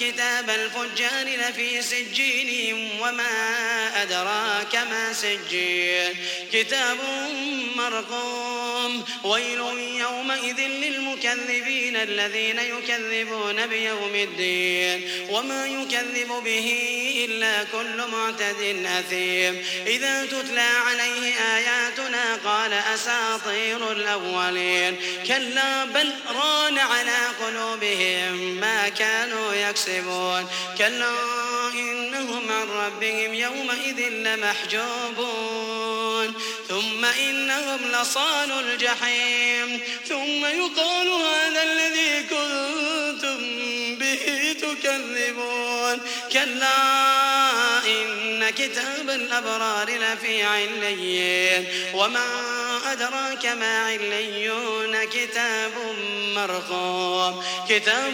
كتاب الفجار لفي سجين وما أدراك ما سجين كتاب مرقوم ويل يومئذ للمكذبين الذين يكذبون بيوم الدين وما يكذب به إلا كل معتد أثيم إذا تتلى عليه آياتنا قال أساطير الأولين كلا بل ران على قلوبهم كانوا يكسبون. كلا إنهم عن ربهم يومئذ لمحجوبون. ثم إنهم لصال الجحيم. ثم يقال هذا الذي كنتم به تكذبون. كلا إن كتاب الأبرار لفي عليين. وما أدراك ما عليون كتاب مرقوم كتاب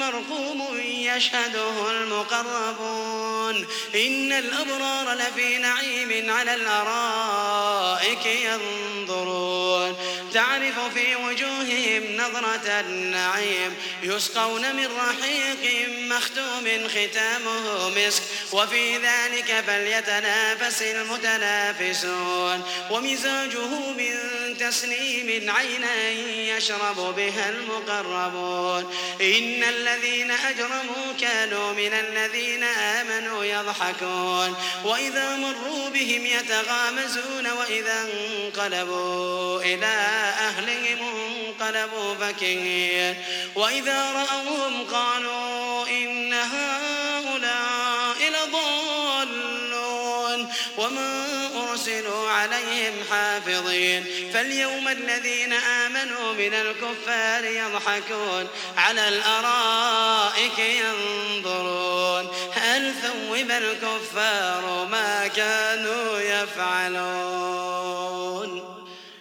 مرقوم يشهده المقربون. إن الأبرار لفي نعيم على الأرائك. ينظرون. تعرف في وجوههم نظرة النعيم يسقون من رحيق مختوم ختامه مسك. وفي ذلك فليتنافس المتنافسون. ومزاجه من تسنيم عينا يشرب بها المقربون. إن الذين أجرموا كانوا من الذين آمنوا يضحكون. وإذا مروا بهم يتغامزون وإذا انقلبوا إلى أهلهم انقلبوا فكهين. وإذا رأوهم قالوا إن هؤلاء لضالون. وما أرسلوا عليهم حافظين. فاليوم الذين آمنوا من الكفار يضحكون على الأرائك ينظرون. هل ثوب الكفار ما كانوا يفعلون؟